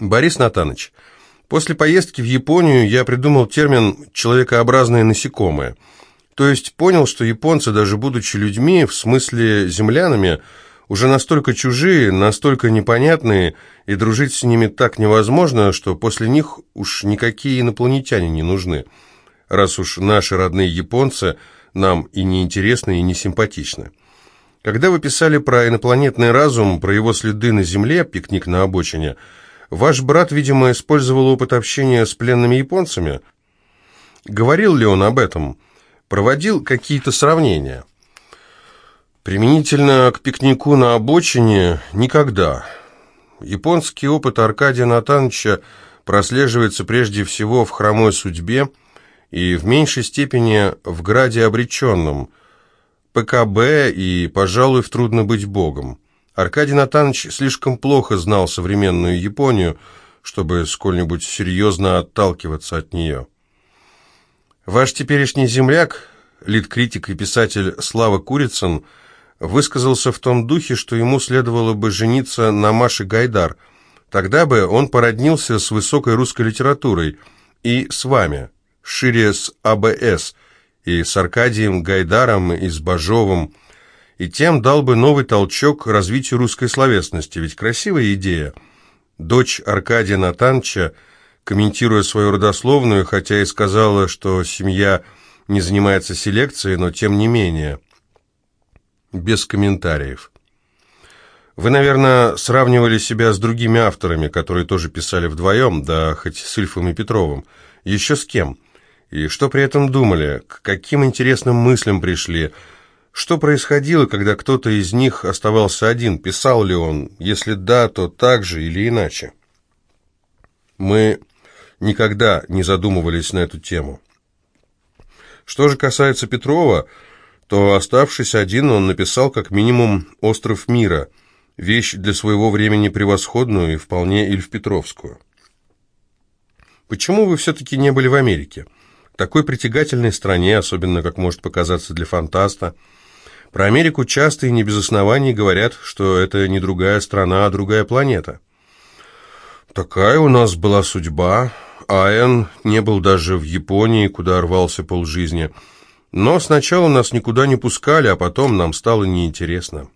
Борис Натанович, после поездки в Японию я придумал термин «человекообразные насекомые». То есть понял, что японцы, даже будучи людьми, в смысле землянами, уже настолько чужие, настолько непонятные, и дружить с ними так невозможно, что после них уж никакие инопланетяне не нужны, раз уж наши родные японцы нам и не интересны, и не симпатичны. Когда вы писали про инопланетный разум, про его следы на Земле, пикник на обочине, ваш брат, видимо, использовал опыт общения с пленными японцами. Говорил ли он об этом? Проводил какие-то сравнения? Применительно к пикнику на обочине никогда. Японский опыт Аркадия Натановича прослеживается прежде всего в хромой судьбе и в меньшей степени в граде обреченном, ПКБ и, пожалуй, в «Трудно быть богом». Аркадий Натанович слишком плохо знал современную Японию, чтобы сколь-нибудь серьезно отталкиваться от нее. Ваш теперешний земляк, лид-критик и писатель Слава Курицын – высказался в том духе, что ему следовало бы жениться на Маше Гайдар. Тогда бы он породнился с высокой русской литературой и с вами, шире с АБС, и с Аркадием Гайдаром, и с Бажовым, и тем дал бы новый толчок развитию русской словесности, ведь красивая идея. Дочь Аркадия Натанча, комментируя свою родословную, хотя и сказала, что семья не занимается селекцией, но тем не менее – без комментариев. Вы, наверное, сравнивали себя с другими авторами, которые тоже писали вдвоем, да хоть с Ильфом и Петровым. Еще с кем? И что при этом думали? К каким интересным мыслям пришли? Что происходило, когда кто-то из них оставался один? Писал ли он? Если да, то так же или иначе? Мы никогда не задумывались на эту тему. Что же касается Петрова, то, оставшись один, он написал как минимум «Остров мира», вещь для своего времени превосходную и вполне Ильф-Петровскую. Почему вы все-таки не были в Америке? Такой притягательной стране, особенно, как может показаться для фантаста. Про Америку часто и не без оснований говорят, что это не другая страна, а другая планета. Такая у нас была судьба. Айен не был даже в Японии, куда рвался полжизни. Но сначала нас никуда не пускали, а потом нам стало неинтересно.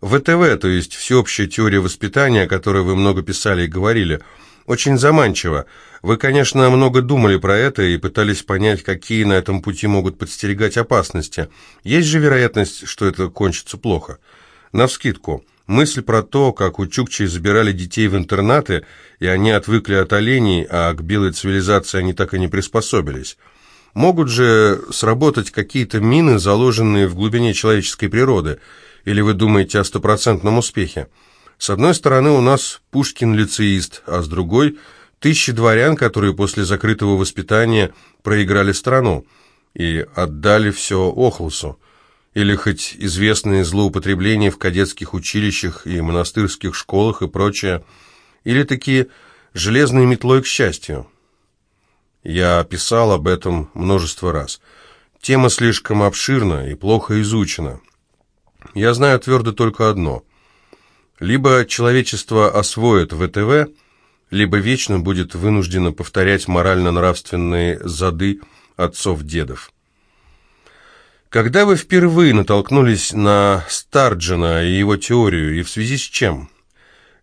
ВТВ, то есть всеобщая теория воспитания, о которой вы много писали и говорили, очень заманчиво. Вы, конечно, много думали про это и пытались понять, какие на этом пути могут подстерегать опасности. Есть же вероятность, что это кончится плохо. Навскидку, мысль про то, как у Чукчей забирали детей в интернаты, и они отвыкли от оленей, а к белой цивилизации они так и не приспособились – Могут же сработать какие-то мины, заложенные в глубине человеческой природы. Или вы думаете о стопроцентном успехе? С одной стороны, у нас Пушкин лицеист, а с другой – тысячи дворян, которые после закрытого воспитания проиграли страну и отдали все Охлусу. Или хоть известные злоупотребления в кадетских училищах и монастырских школах и прочее. Или такие железной метлой к счастью. Я писал об этом множество раз. Тема слишком обширна и плохо изучена. Я знаю твердо только одно. Либо человечество освоит ВТВ, либо вечно будет вынуждено повторять морально-нравственные зады отцов-дедов. Когда вы впервые натолкнулись на Старджина и его теорию, и в связи с чем?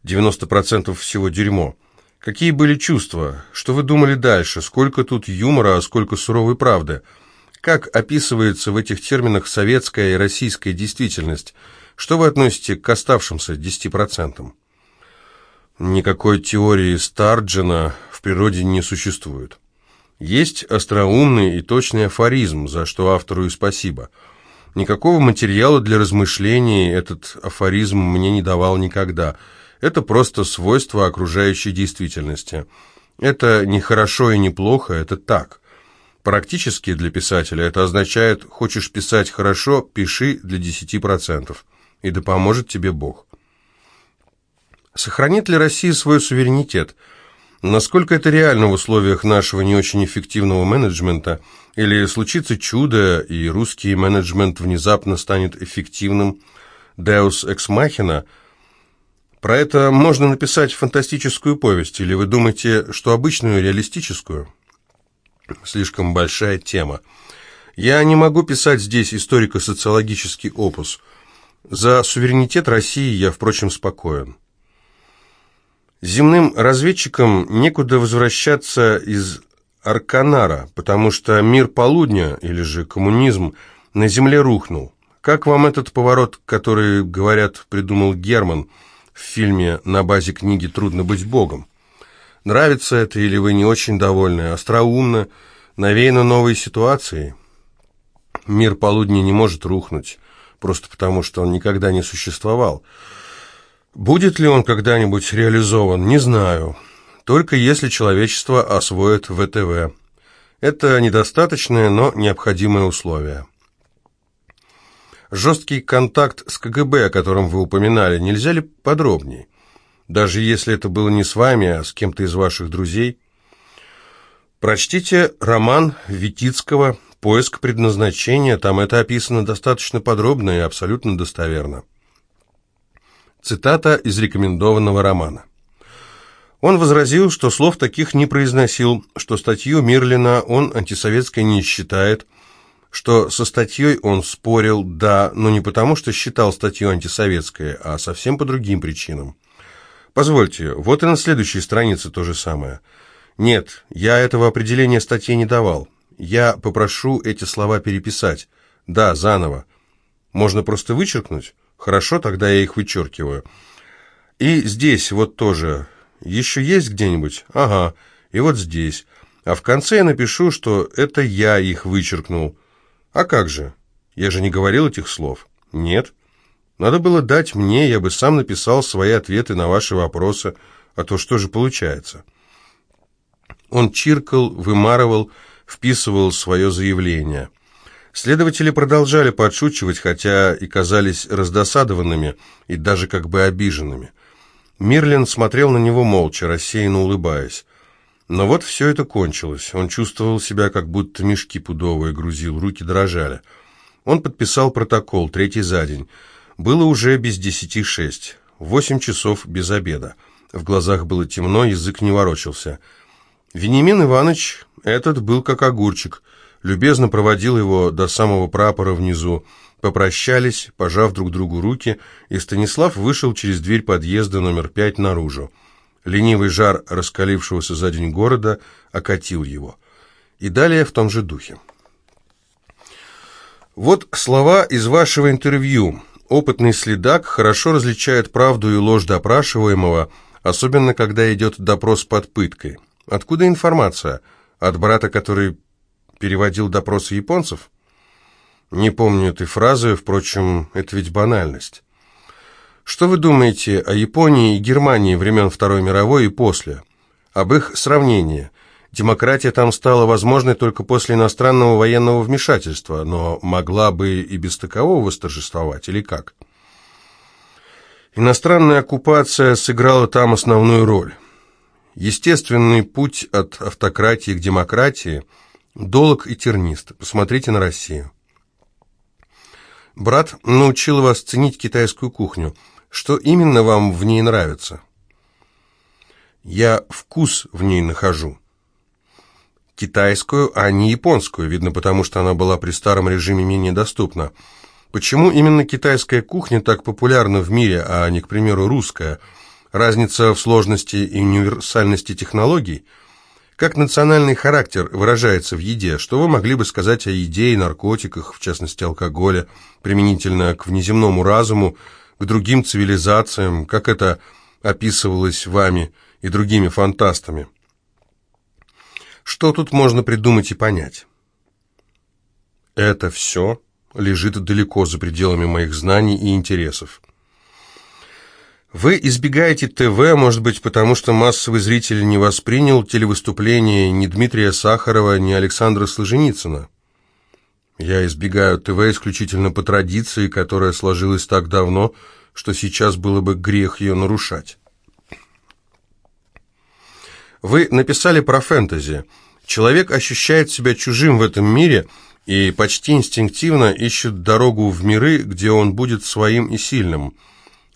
90% всего дерьмо – Какие были чувства? Что вы думали дальше? Сколько тут юмора, а сколько суровой правды? Как описывается в этих терминах советская и российская действительность? Что вы относите к оставшимся 10%? Никакой теории Старджина в природе не существует. Есть остроумный и точный афоризм, за что автору и спасибо. Никакого материала для размышлений этот афоризм мне не давал никогда – это просто свойство окружающей действительности. Это не хорошо и не плохо, это так. Практически для писателя это означает «хочешь писать хорошо, пиши для 10%, и да поможет тебе Бог». Сохранит ли Россия свой суверенитет? Насколько это реально в условиях нашего не очень эффективного менеджмента? Или случится чудо, и русский менеджмент внезапно станет эффективным? Deus ex machina – Про это можно написать фантастическую повесть, или вы думаете, что обычную реалистическую? Слишком большая тема. Я не могу писать здесь историко-социологический опус. За суверенитет России я, впрочем, спокоен. Земным разведчикам некуда возвращаться из Арканара, потому что мир полудня, или же коммунизм, на земле рухнул. Как вам этот поворот, который, говорят, придумал Герман в фильме на базе книги «Трудно быть Богом»? Нравится это или вы не очень довольны? Остроумно, навеяно новой ситуацией? Мир полудня не может рухнуть, просто потому что он никогда не существовал. Будет ли он когда-нибудь реализован, не знаю. Только если человечество освоит ВТВ. Это недостаточное, но необходимое условие. Жесткий контакт с КГБ, о котором вы упоминали, нельзя ли подробнее? Даже если это было не с вами, а с кем-то из ваших друзей. Прочтите роман Витицкого «Поиск предназначения», там это описано достаточно подробно и абсолютно достоверно. Цитата из рекомендованного романа. Он возразил, что слов таких не произносил, что статью Мирлина он антисоветской не считает, что со статьей он спорил, да, но не потому, что считал статью антисоветской, а совсем по другим причинам. Позвольте, вот и на следующей странице то же самое. Нет, я этого определения статьи не давал. Я попрошу эти слова переписать. Да, заново. Можно просто вычеркнуть? Хорошо, тогда я их вычеркиваю. И здесь вот тоже. Еще есть где-нибудь? Ага. И вот здесь. А в конце я напишу, что это я их вычеркнул. А как же? Я же не говорил этих слов. Нет. Надо было дать мне, я бы сам написал свои ответы на ваши вопросы. А то что же получается? Он чиркал, вымарывал, вписывал свое заявление. Следователи продолжали подшучивать, хотя и казались раздосадованными и даже как бы обиженными. Мирлин смотрел на него молча, рассеянно улыбаясь. Но вот все это кончилось. Он чувствовал себя, как будто мешки пудовые грузил, руки дрожали. Он подписал протокол, третий за день. Было уже без десяти шесть. Восемь часов без обеда. В глазах было темно, язык не ворочался. Венимин Иванович, этот был как огурчик – любезно проводил его до самого прапора внизу, попрощались, пожав друг другу руки, и Станислав вышел через дверь подъезда номер пять наружу. Ленивый жар раскалившегося за день города окатил его. И далее в том же духе. Вот слова из вашего интервью. Опытный следак хорошо различает правду и ложь допрашиваемого, особенно когда идет допрос под пыткой. Откуда информация? От брата, который переводил допросы японцев? Не помню этой фразы, впрочем, это ведь банальность. Что вы думаете о Японии и Германии времен Второй мировой и после? Об их сравнении? Демократия там стала возможной только после иностранного военного вмешательства, но могла бы и без такового восторжествовать, или как? Иностранная оккупация сыграла там основную роль. Естественный путь от автократии к демократии – Долог и тернист. Посмотрите на Россию. Брат научил вас ценить китайскую кухню. Что именно вам в ней нравится? Я вкус в ней нахожу. Китайскую, а не японскую, видно, потому что она была при старом режиме менее доступна. Почему именно китайская кухня так популярна в мире, а не, к примеру, русская? Разница в сложности и универсальности технологий – как национальный характер выражается в еде? Что вы могли бы сказать о еде и наркотиках, в частности алкоголе, применительно к внеземному разуму, к другим цивилизациям, как это описывалось вами и другими фантастами? Что тут можно придумать и понять? Это все лежит далеко за пределами моих знаний и интересов. Вы избегаете ТВ, может быть, потому что массовый зритель не воспринял телевыступление ни Дмитрия Сахарова, ни Александра Сложеницына. Я избегаю ТВ исключительно по традиции, которая сложилась так давно, что сейчас было бы грех ее нарушать. Вы написали про фэнтези. Человек ощущает себя чужим в этом мире и почти инстинктивно ищет дорогу в миры, где он будет своим и сильным –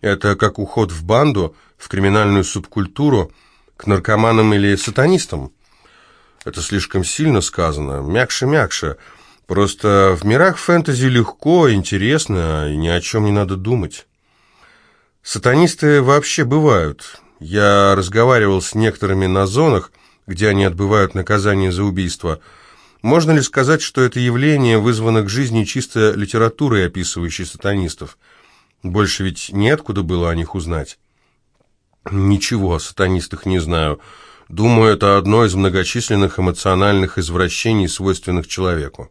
Это как уход в банду, в криминальную субкультуру, к наркоманам или сатанистам. Это слишком сильно сказано, мягче-мягче. Просто в мирах фэнтези легко, интересно, и ни о чем не надо думать. Сатанисты вообще бывают. Я разговаривал с некоторыми на зонах, где они отбывают наказание за убийство. Можно ли сказать, что это явление вызвано к жизни чисто литературой, описывающей сатанистов? Больше ведь неоткуда было о них узнать. Ничего о сатанистах не знаю. Думаю, это одно из многочисленных эмоциональных извращений, свойственных человеку.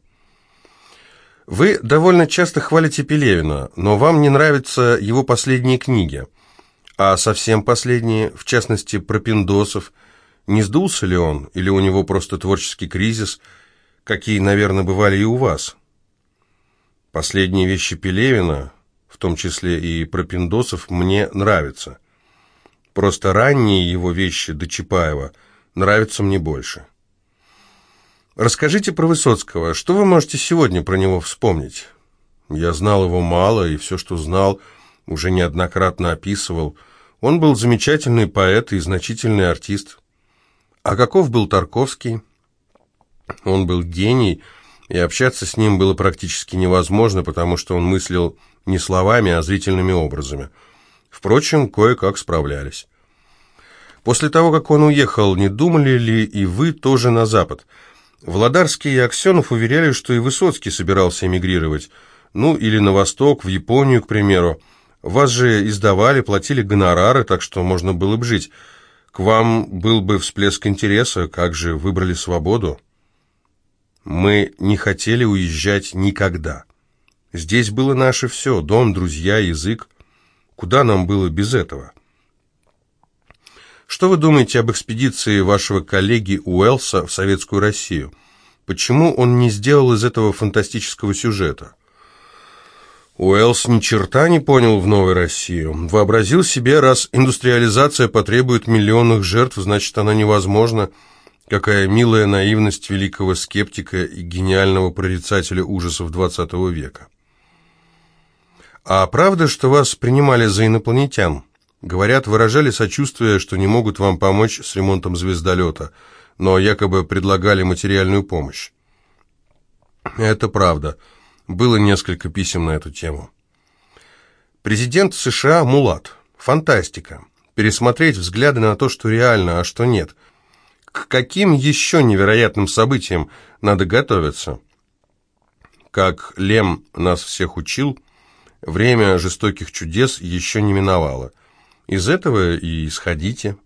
Вы довольно часто хвалите Пелевина, но вам не нравятся его последние книги. А совсем последние, в частности, про Пиндосов, не сдулся ли он, или у него просто творческий кризис, какие, наверное, бывали и у вас? Последние вещи Пелевина, в том числе и про Пиндосов, мне нравятся. Просто ранние его вещи до Чапаева нравятся мне больше. Расскажите про Высоцкого. Что вы можете сегодня про него вспомнить? Я знал его мало, и все, что знал, уже неоднократно описывал. Он был замечательный поэт и значительный артист. А каков был Тарковский? Он был гений, и общаться с ним было практически невозможно, потому что он мыслил не словами, а зрительными образами – Впрочем, кое-как справлялись. После того, как он уехал, не думали ли и вы тоже на Запад? Владарский и Аксенов уверяли, что и Высоцкий собирался эмигрировать. Ну, или на Восток, в Японию, к примеру. Вас же издавали, платили гонорары, так что можно было бы жить. К вам был бы всплеск интереса, как же выбрали свободу? Мы не хотели уезжать никогда. Здесь было наше все, дом, друзья, язык. Куда нам было без этого? Что вы думаете об экспедиции вашего коллеги Уэлса в Советскую Россию? Почему он не сделал из этого фантастического сюжета? Уэллс ни черта не понял в Новой России. Вообразил себе, раз индустриализация потребует миллионных жертв, значит, она невозможна. Какая милая наивность великого скептика и гениального прорицателя ужасов XX века. «А правда, что вас принимали за инопланетян?» Говорят, выражали сочувствие, что не могут вам помочь с ремонтом звездолета, но якобы предлагали материальную помощь. Это правда. Было несколько писем на эту тему. Президент США Мулат. Фантастика. Пересмотреть взгляды на то, что реально, а что нет. К каким еще невероятным событиям надо готовиться? Как Лем нас всех учил – Время жестоких чудес еще не миновало. Из этого и исходите.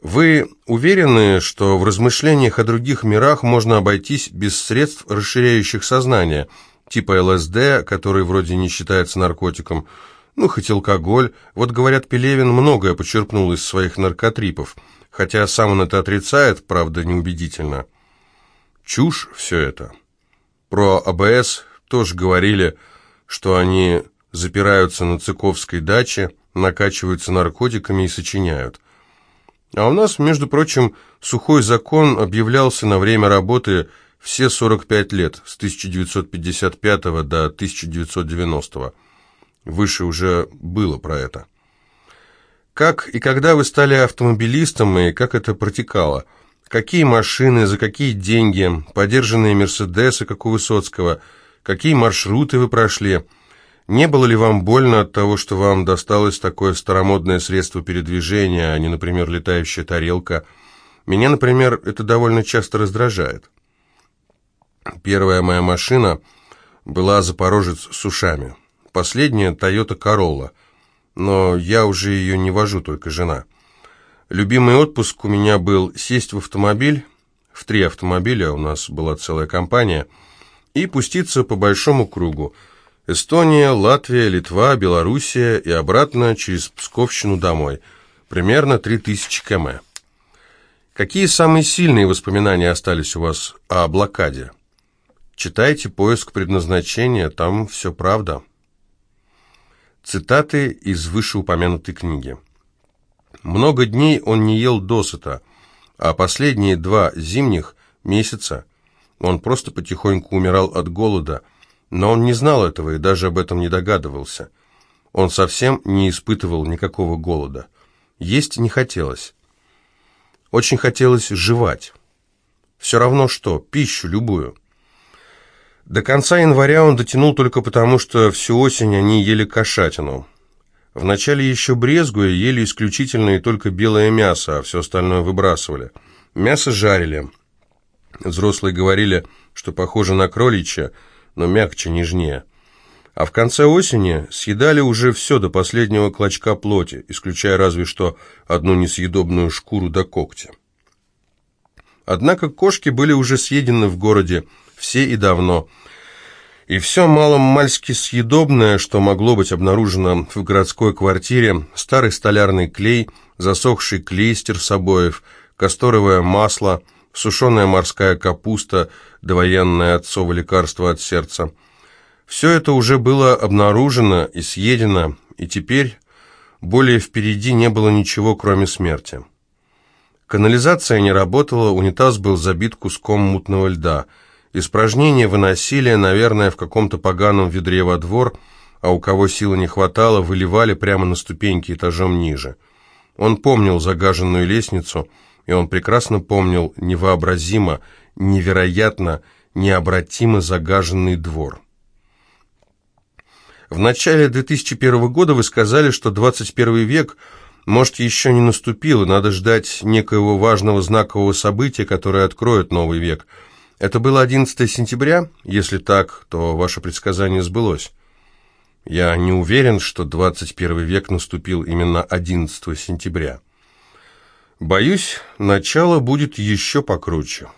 Вы уверены, что в размышлениях о других мирах можно обойтись без средств, расширяющих сознание, типа ЛСД, который вроде не считается наркотиком, ну, хоть алкоголь. Вот, говорят, Пелевин многое почерпнул из своих наркотрипов, хотя сам он это отрицает, правда, неубедительно. Чушь все это. Про АБС тоже говорили, что они запираются на Цыковской даче, накачиваются наркотиками и сочиняют. А у нас, между прочим, сухой закон объявлялся на время работы все 45 лет, с 1955 до 1990. Выше уже было про это. Как и когда вы стали автомобилистом, и как это протекало? Какие машины, за какие деньги, подержанные «Мерседесы», как у Высоцкого – Какие маршруты вы прошли? Не было ли вам больно от того, что вам досталось такое старомодное средство передвижения, а не, например, летающая тарелка? Меня, например, это довольно часто раздражает. Первая моя машина была «Запорожец» с ушами. Последняя «Тойота Королла», но я уже ее не вожу, только жена. Любимый отпуск у меня был сесть в автомобиль, в три автомобиля, у нас была целая компания – и пуститься по большому кругу. Эстония, Латвия, Литва, Белоруссия и обратно через Псковщину домой. Примерно 3000 км. Какие самые сильные воспоминания остались у вас о блокаде? Читайте «Поиск предназначения», там все правда. Цитаты из вышеупомянутой книги. Много дней он не ел досыта, а последние два зимних месяца он просто потихоньку умирал от голода, но он не знал этого и даже об этом не догадывался. Он совсем не испытывал никакого голода. Есть не хотелось. Очень хотелось жевать. Все равно что, пищу любую. До конца января он дотянул только потому, что всю осень они ели кошатину. Вначале еще брезгуя, ели исключительно и только белое мясо, а все остальное выбрасывали. Мясо жарили. Взрослые говорили, что похоже на кроличье, но мягче, нежнее. А в конце осени съедали уже все до последнего клочка плоти, исключая разве что одну несъедобную шкуру до когтя. Однако кошки были уже съедены в городе, все и давно. И все маломальски съедобное, что могло быть обнаружено в городской квартире, старый столярный клей, засохший клейстер с обоев, касторовое масло, сушеная морская капуста, довоенное отцово лекарство от сердца. Все это уже было обнаружено и съедено, и теперь более впереди не было ничего, кроме смерти. Канализация не работала, унитаз был забит куском мутного льда – Испражнения выносили, наверное, в каком-то поганом ведре во двор, а у кого силы не хватало, выливали прямо на ступеньки этажом ниже. Он помнил загаженную лестницу, и он прекрасно помнил невообразимо, невероятно, необратимо загаженный двор. В начале 2001 года вы сказали, что 21 век, может, еще не наступил, и надо ждать некоего важного знакового события, которое откроет новый век – это было 11 сентября? Если так, то ваше предсказание сбылось. Я не уверен, что 21 век наступил именно 11 сентября. Боюсь, начало будет еще покруче.